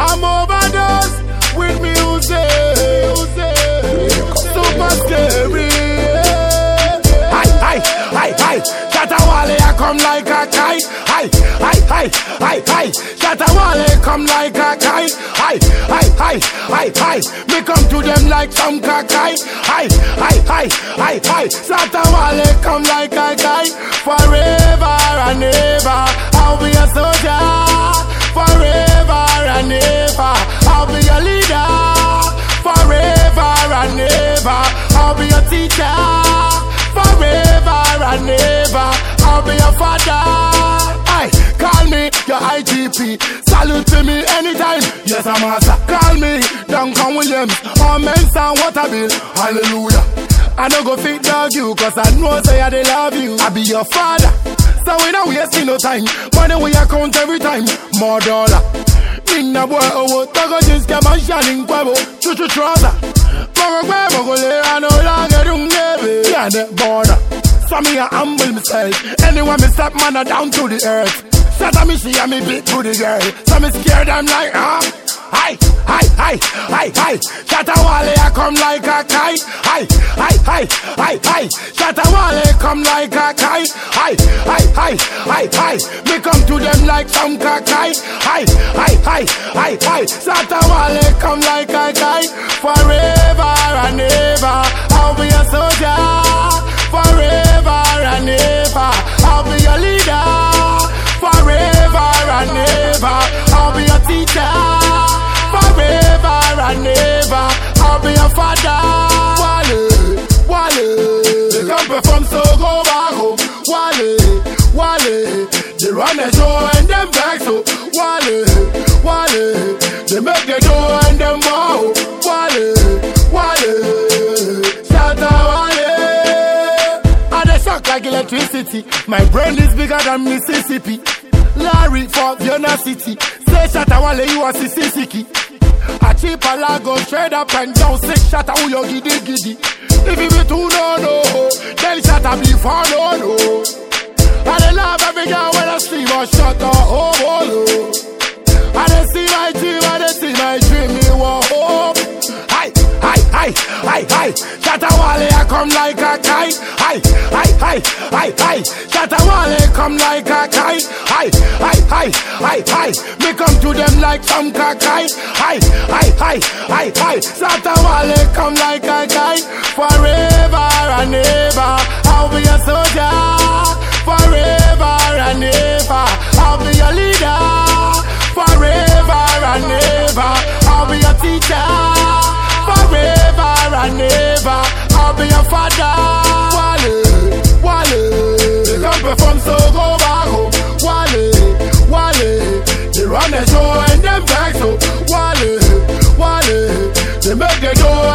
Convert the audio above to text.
I'm overdose with music. Super scary. Hi, hi, hi, hi. Shatta Wale, I come like a kite. Hi, hi, hi, hi, hi. Shatta Wale, come like a kite. Hi, hi, hi, hi, hi. Me come to them like some kakai. Hi, hi, hi, hi, hi. Shatta Wale, come like a kite. Forever and ever, teacher. Forever and ever, I'll be your father. Aye, call me your IGP. Salute to me anytime. Yes, I'm master. Call me Duncan Williams. Or Mensa Otabil. Hallelujah. I no go fit dog you, cause I know say I they love you. I be your father. So we don't waste no time. Money we account every time. More dollar. Nina boy, oh, oh tago jeans, kama shining kwebo. Chuchu trouser. I border. So me a humble myself. Anyone me step man a down to the earth. Up me she and me beat to the girl. So me scared I'm like, huh? Hi, hi, hi, hi, hi. Shatta Wale, I come like a kite. Hi, hi, hi, hi, hi. Shatta Wale, come like a kite. Hi, hi, hi, hi, hi. Me come to them like some kakai. Hi, hi, hi, hi, hi. Shatta Wale, come like a kite. Forever and ever, be. Wale, Wale, they come perform so go back. Wale, Wale, they run the show and them back so. Wale, Wale, they make the door and them wow. Wale, Wale, shout out Wale. I dey shock like electricity. My brain is bigger than Mississippi. Larry for Vienna City. Say Shatta Wale, you are Sisiki. A cheap a lago straight up and down. Six shot who you giddy giddy. If you be too no no, then shot a be for no no. I dey love every girl when I see my shot oh oh oh. I dey see my dream, come like a kite. Hi, hi, hi, hi, hi. Shatta Wale, come like a kite. Hi, hi, hi, hi, hi. Me come to them like some kakai. Hi, hi, hi, hi, hi. Shatta Wale, come like a kite. Father. Wale, Wale, they come perform so go back home. Wale, Wale, they run the show and them back so. Wale, Wale, they make the door